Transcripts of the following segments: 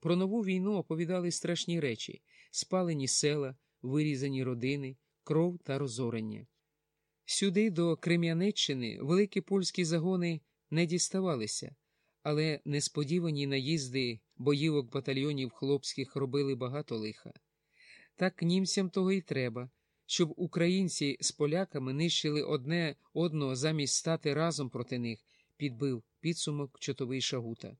Про нову війну оповідали страшні речі спалені села, вирізані родини, кров та розорення. Сюди, до Крем'янеччини, великі польські загони не діставалися, але несподівані наїзди боївок батальйонів хлопських робили багато лиха. Так німцям того й треба, щоб українці з поляками нищили одне одного замість стати разом проти них, підбив підсумок чотовий шагута.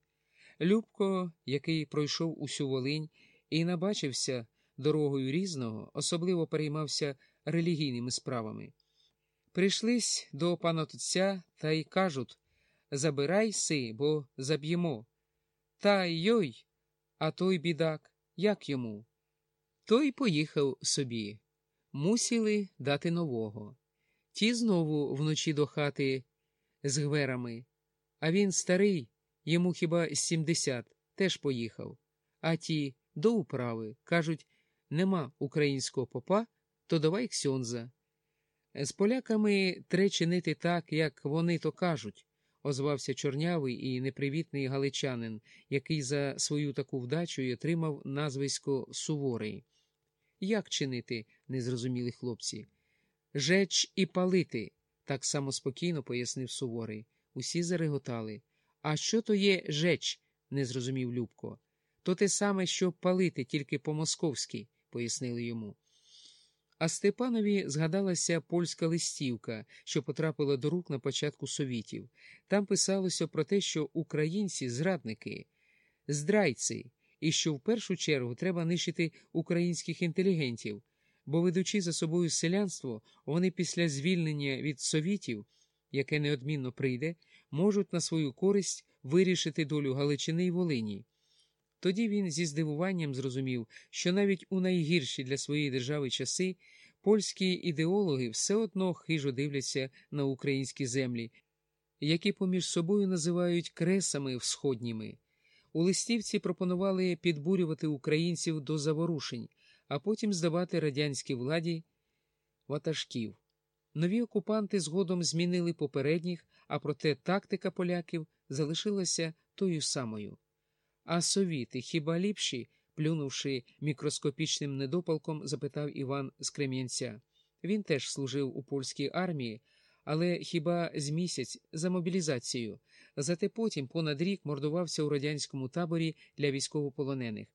Любко, який пройшов усю Волинь і набачився дорогою різного, особливо переймався релігійними справами. Прийшлись до пана Тутця та й кажуть Забирай си, бо заб'ємо. Та йой, а той бідак, як йому? Той поїхав собі. Мусили дати нового. Ті знову вночі до хати з гверами. А він старий, йому хіба сімдесят, теж поїхав. А ті до управи кажуть нема українського попа, то давай ксьонза. З поляками тре чинити так, як вони то кажуть, озвався чорнявий і непривітний галичанин, який за свою таку вдачу й отримав назвисько Суворий. Як чинити? не зрозуміли хлопці. Жеч і палити, так само спокійно пояснив Суворий. Усі зареготали. А що то є жеч? не зрозумів Любко. То те саме, що палити, тільки по-московськи, пояснили йому. А Степанові згадалася польська листівка, що потрапила до рук на початку совітів. Там писалося про те, що українці зрадники, здрайці, і що в першу чергу треба нищити українських інтелігентів, бо, ведучи за собою селянство, вони після звільнення від совітів, яке неодмінно прийде, можуть на свою користь вирішити долю Галичини й Волині. Тоді він зі здивуванням зрозумів, що навіть у найгірші для своєї держави часи польські ідеологи все одно хижо дивляться на українські землі, які поміж собою називають кресами всходніми. У листівці пропонували підбурювати українців до заворушень, а потім здавати радянській владі ватажків. Нові окупанти згодом змінили попередніх, а проте тактика поляків залишилася тою самою. А совіти хіба ліпші? плюнувши мікроскопічним недопалком, запитав Іван з Крем'янця. Він теж служив у польській армії, але хіба з місяць за мобілізацією, зате потім понад рік мордувався у радянському таборі для військовополонених.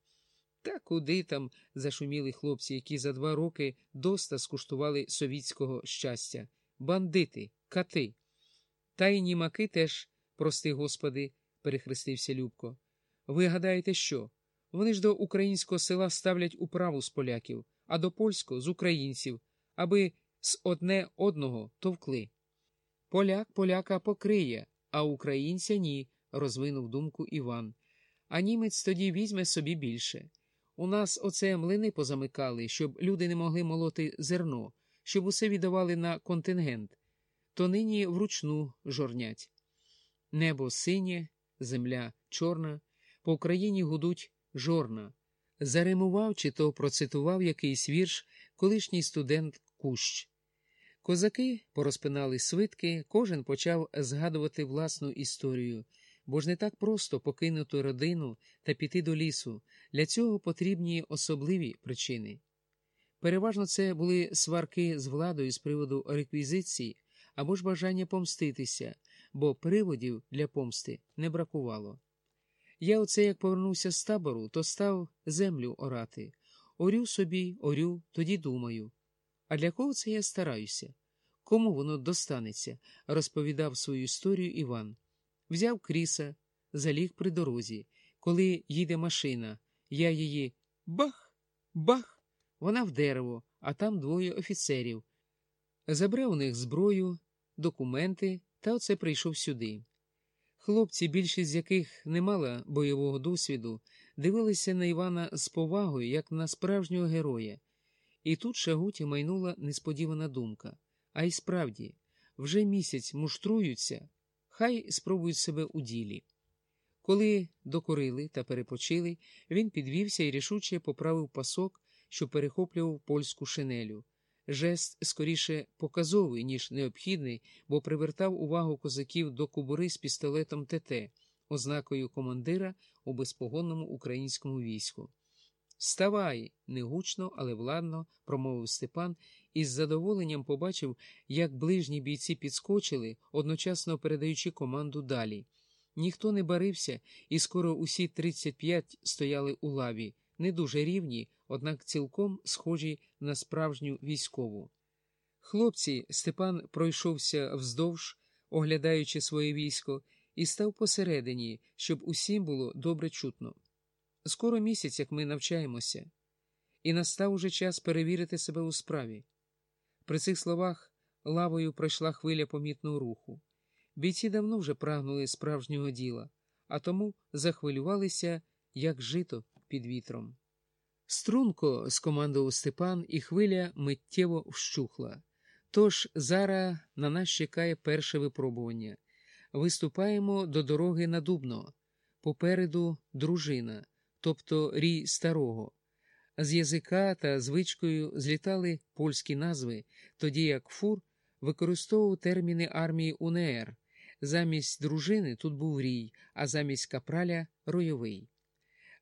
Та куди там зашуміли хлопці, які за два роки доста скуштували совітського щастя, бандити, кати. Та й німаки теж, прости господи, перехрестився Любко. Ви гадаєте, що? Вони ж до українського села ставлять управу з поляків, а до польського з українців, аби з одне одного товкли. Поляк поляка покриє, а українця ні, розвинув думку Іван. А німець тоді візьме собі більше. У нас оце млини позамикали, щоб люди не могли молоти зерно, щоб усе віддавали на контингент, то нині вручну жорнять. Небо синє, земля чорна, по Україні гудуть жорна. Заримував чи то процитував якийсь вірш колишній студент Кущ. Козаки порозпинали свитки, кожен почав згадувати власну історію, бо ж не так просто покинути родину та піти до лісу. Для цього потрібні особливі причини. Переважно це були сварки з владою з приводу реквізиції або ж бажання помститися, бо приводів для помсти не бракувало. Я оце як повернувся з табору, то став землю орати. Орю собі, орю, тоді думаю. А для кого це я стараюся? Кому воно достанеться? розповідав свою історію Іван. Взяв кріса, заліг при дорозі. Коли їде машина, я її бах, бах, вона в дерево, а там двоє офіцерів. Забрав у них зброю, документи та оце прийшов сюди. Хлопці, більшість з яких не мала бойового досвіду, дивилися на Івана з повагою, як на справжнього героя. І тут Шагуті майнула несподівана думка. А й справді, вже місяць муштруються, хай спробують себе у ділі. Коли докорили та перепочили, він підвівся і рішуче поправив пасок, що перехоплював польську шинелю. Жест скоріше показовий, ніж необхідний, бо привертав увагу козаків до кубури з пістолетом ТТ, ознакою командира у безпогонному українському війську. Вставай! негучно, але владно, промовив Степан і з задоволенням побачив, як ближні бійці підскочили, одночасно передаючи команду далі. Ніхто не барився, і скоро усі 35 стояли у лаві, не дуже рівні, однак цілком схожі на справжню військову. Хлопці, Степан пройшовся вздовж, оглядаючи своє військо, і став посередині, щоб усім було добре чутно. Скоро місяць, як ми навчаємося, і настав уже час перевірити себе у справі. При цих словах лавою пройшла хвиля помітного руху. Бійці давно вже прагнули справжнього діла, а тому захвилювалися, як жито під вітром. Струнко скомандував Степан, і хвиля миттєво вщухла. Тож зараз на нас чекає перше випробування. Виступаємо до дороги на Дубно. Попереду дружина, тобто рій старого. З язика та звичкою злітали польські назви, тоді як фур використовував терміни армії УНР. Замість дружини тут був рій, а замість капраля ройовий.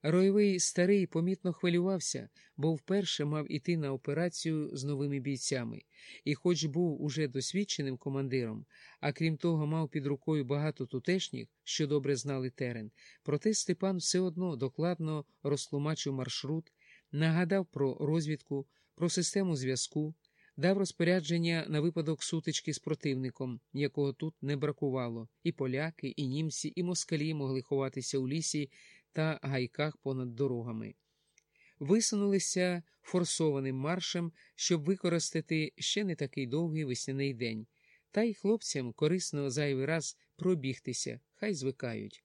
Ройовий старий помітно хвилювався, бо вперше мав іти на операцію з новими бійцями, і, хоч був уже досвідченим командиром, а крім того, мав під рукою багато тутешніх, що добре знали терен, проте Степан все одно докладно розтлумачив маршрут, нагадав про розвідку, про систему зв'язку, дав розпорядження на випадок сутички з противником, якого тут не бракувало, і поляки, і німці, і москалі могли ховатися у лісі та гайках понад дорогами. Висунулися форсованим маршем, щоб використати ще не такий довгий весняний день, та й хлопцям корисно зайвий раз пробігтися, хай звикають.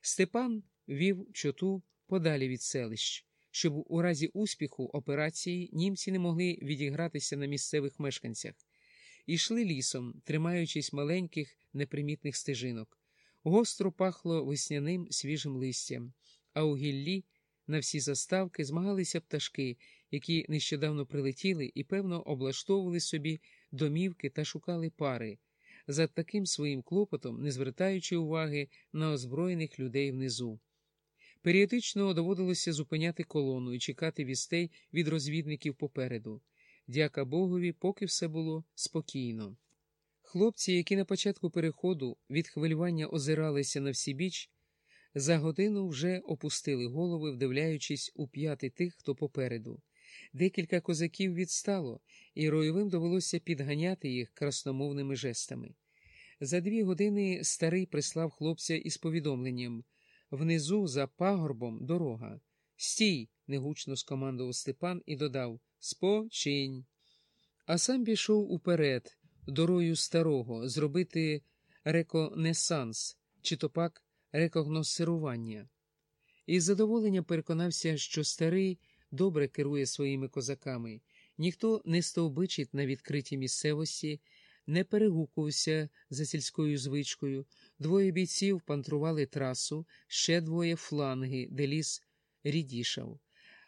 Степан вів чоту подалі від селищ, щоб у разі успіху операції німці не могли відігратися на місцевих мешканцях. Ішли лісом, тримаючись маленьких непримітних стежинок. Гостро пахло весняним свіжим листям а у гіллі на всі заставки змагалися пташки, які нещодавно прилетіли і, певно, облаштовували собі домівки та шукали пари, за таким своїм клопотом, не звертаючи уваги на озброєних людей внизу. Періодично доводилося зупиняти колону і чекати вістей від розвідників попереду. Дяка Богові, поки все було спокійно. Хлопці, які на початку переходу від хвилювання озиралися на всі біч, за годину вже опустили голови, вдивляючись у п'яти тих, хто попереду. Декілька козаків відстало, і ройовим довелося підганяти їх красномовними жестами. За дві години старий прислав хлопця із повідомленням внизу, за пагорбом, дорога. Стій! негучно скомандував Степан і додав Спочинь. А сам пішов уперед, дорою старого, зробити реконесанс, чи то пак рекогносирування, і задоволення переконався, що старий добре керує своїми козаками, ніхто не стовбичить на відкритій місцевості, не перегукувався за сільською звичкою, двоє бійців пантрували трасу, ще двоє фланги, де ліс рідішав.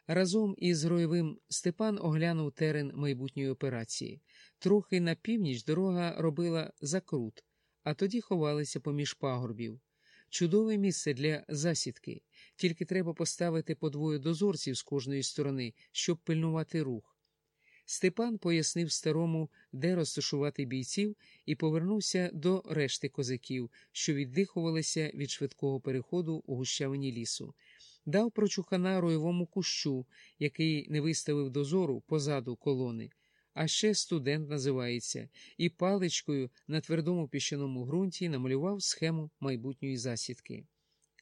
Разом із Роєвим Степан оглянув терен майбутньої операції. Трохи на північ дорога робила закрут, а тоді ховалися поміж пагорбів. Чудове місце для засідки, тільки треба поставити по двоє дозорців з кожної сторони, щоб пильнувати рух. Степан пояснив старому, де розташувати бійців, і повернувся до решти козаків, що віддихувалися від швидкого переходу у гущавині лісу, дав прочухана роєвому кущу, який не виставив дозору позаду колони а ще студент називається, і паличкою на твердому піщаному ґрунті намалював схему майбутньої засідки.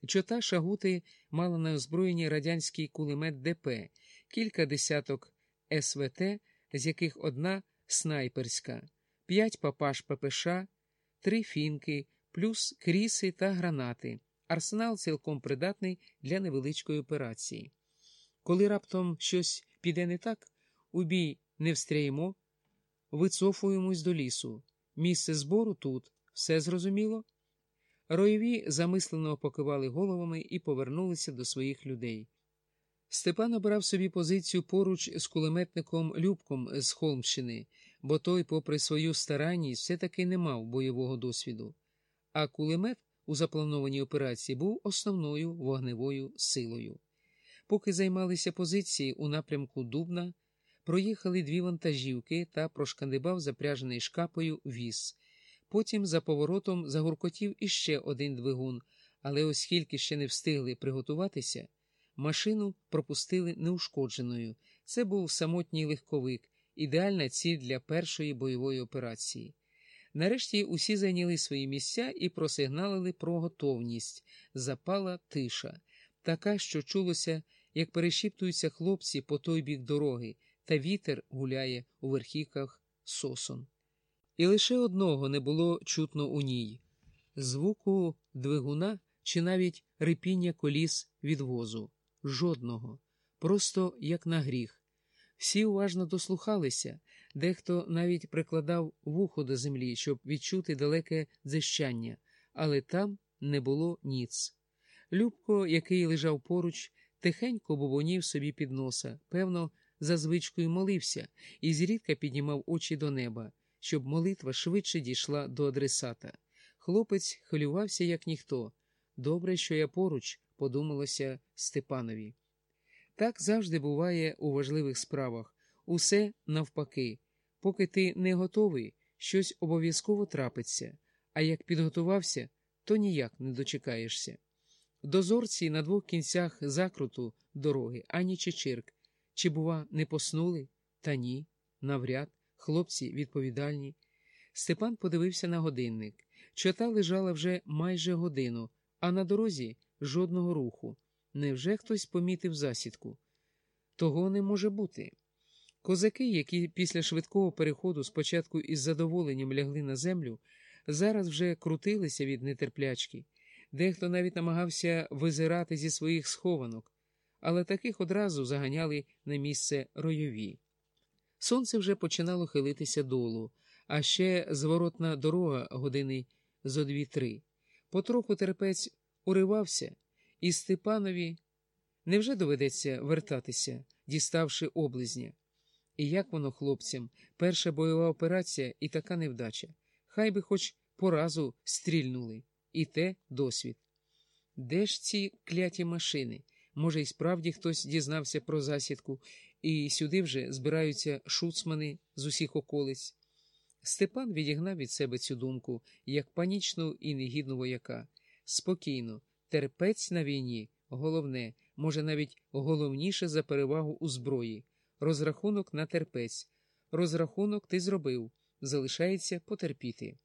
Чота шагути мала на озброєнні радянський кулемет ДП, кілька десяток СВТ, з яких одна снайперська, п'ять папаш ППШ, три фінки, плюс кріси та гранати. Арсенал цілком придатний для невеличкої операції. Коли раптом щось піде не так, у бій не встряємо, вицофуємось до лісу. Місце збору тут. Все зрозуміло? Роєві замислено покивали головами і повернулися до своїх людей. Степан обрав собі позицію поруч з кулеметником Любком з Холмщини, бо той, попри свою старанність, все таки не мав бойового досвіду. А кулемет у запланованій операції був основною вогневою силою. Поки займалися позиції у напрямку Дубна, проїхали дві вантажівки та прошкандибав запряжений шкапою віз. Потім за поворотом загуркотів іще один двигун, але оскільки ще не встигли приготуватися, машину пропустили неушкодженою. Це був самотній легковик, ідеальна ціль для першої бойової операції. Нарешті усі зайняли свої місця і просигналили про готовність. Запала тиша, така, що чулося, як перешіптуються хлопці по той бік дороги, та вітер гуляє у верхівках сосон. І лише одного не було чутно у ній звуку двигуна чи навіть рипіння коліс від возу. Жодного, просто як на гріх. Всі уважно дослухалися, дехто навіть прикладав вухо до землі, щоб відчути далеке дзищання, але там не було ніц. Любко, який лежав поруч, тихенько бубонів собі під носа, певно, за звичкою молився і зрідка піднімав очі до неба, щоб молитва швидше дійшла до адресата. Хлопець хвилювався, як ніхто. Добре, що я поруч, подумалося Степанові. Так завжди буває у важливих справах усе навпаки. Поки ти не готовий, щось обов'язково трапиться, а як підготувався, то ніяк не дочекаєшся. Дозорці на двох кінцях закруту дороги ані чечирк. Чи, бува, не поснули? Та ні, навряд, хлопці відповідальні. Степан подивився на годинник. Чота лежала вже майже годину, а на дорозі жодного руху. Невже хтось помітив засідку? Того не може бути. Козаки, які після швидкого переходу спочатку із задоволенням лягли на землю, зараз вже крутилися від нетерплячки. Дехто навіть намагався визирати зі своїх схованок, але таких одразу заганяли на місце ройові. Сонце вже починало хилитися долу, а ще зворотна дорога години зо дві-три. Потроху терпець уривався, і Степанові невже доведеться вертатися, діставши облизня? І як воно хлопцям, перша бойова операція і така невдача. Хай би хоч поразу стрільнули, і те досвід. Де ж ці кляті машини? Може, і справді хтось дізнався про засідку, і сюди вже збираються шуцмани з усіх околиць. Степан відігнав від себе цю думку, як панічну і негідну вояка. Спокійно, терпець на війні, головне, може навіть головніше за перевагу у зброї. Розрахунок на терпець. Розрахунок ти зробив, залишається потерпіти.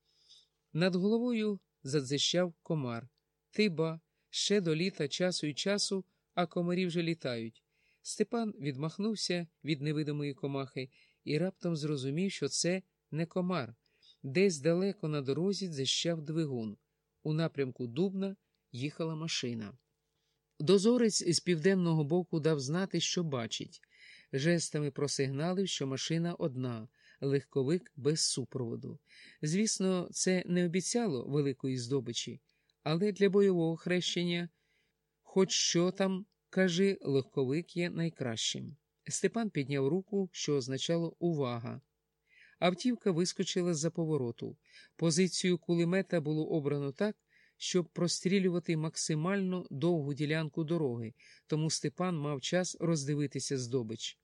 Над головою задзищав комар. Ти ба, ще до літа часу й часу, а комарі вже літають. Степан відмахнувся від невидимої комахи і раптом зрозумів, що це не комар. Десь далеко на дорозі дзищав двигун. У напрямку Дубна їхала машина. Дозорець із південного боку дав знати, що бачить. Жестами просигналив, що машина одна, легковик без супроводу. Звісно, це не обіцяло великої здобичі, але для бойового хрещення, хоч що там, кажи, легковик є найкращим. Степан підняв руку, що означало увага. Автівка вискочила з-за повороту. Позицію кулемета було обрано так, щоб прострілювати максимально довгу ділянку дороги, тому Степан мав час роздивитися здобич.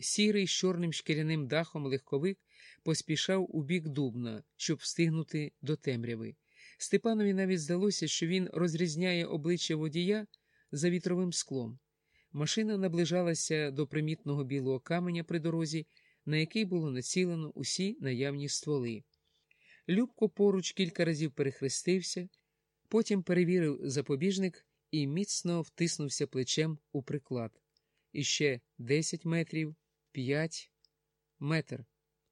Сірий з чорним шкіряним дахом легковик поспішав у бік дубна, щоб встигнути до темряви. Степанові навіть здалося, що він розрізняє обличчя водія за вітровим склом. Машина наближалася до примітного білого каменя при дорозі, на який було націлено усі наявні стволи. Любко поруч кілька разів перехрестився, потім перевірив запобіжник і міцно втиснувся плечем у приклад. Іще десять метрів, п'ять метр.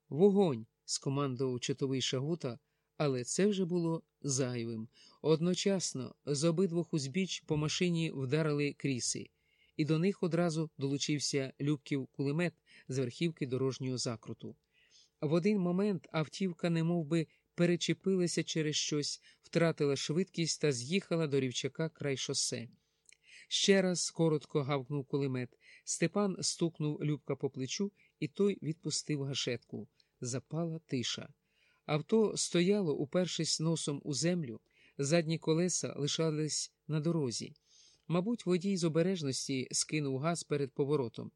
Вогонь! скомандував чотовий шагута, але це вже було зайвим. Одночасно з обидвох узбіч по машині вдарили кріси, і до них одразу долучився Любків кулемет з верхівки дорожнього закруту. В один момент автівка немов би перечепилася через щось, втратила швидкість та з'їхала до рівчака край шосе. Ще раз коротко гавкнув кулемет. Степан стукнув Любка по плечу, і той відпустив гашетку. Запала тиша. Авто стояло, упершись носом у землю, задні колеса лишались на дорозі. Мабуть, водій з обережності скинув газ перед поворотом.